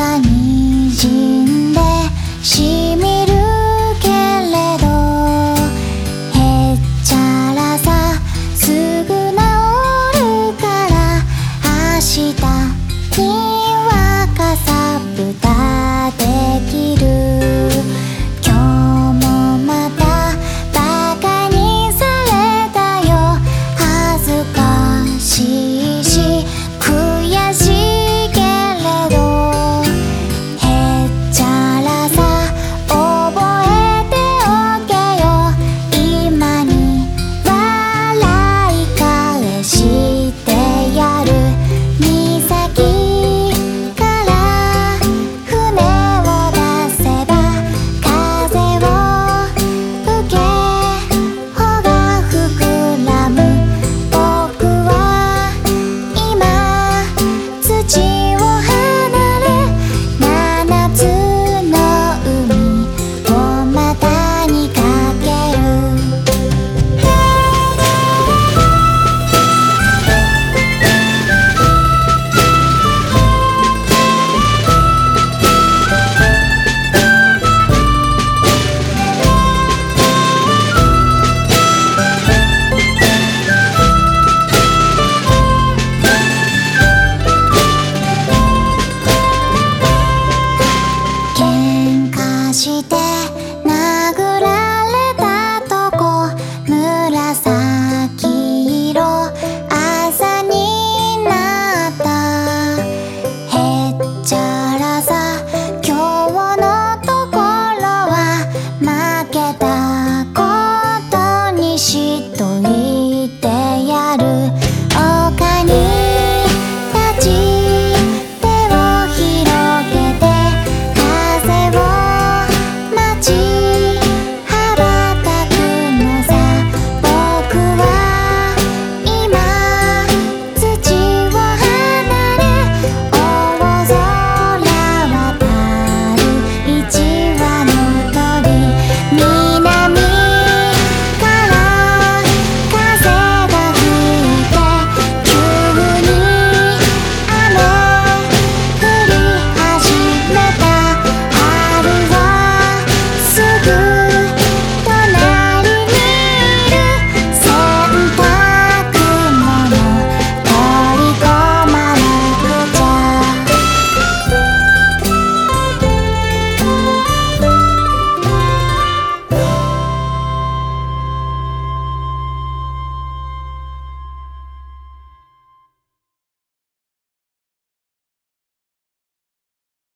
がにじんでしみるけれどへっちゃらさすぐ治るから明日にはかさぶたできる。殴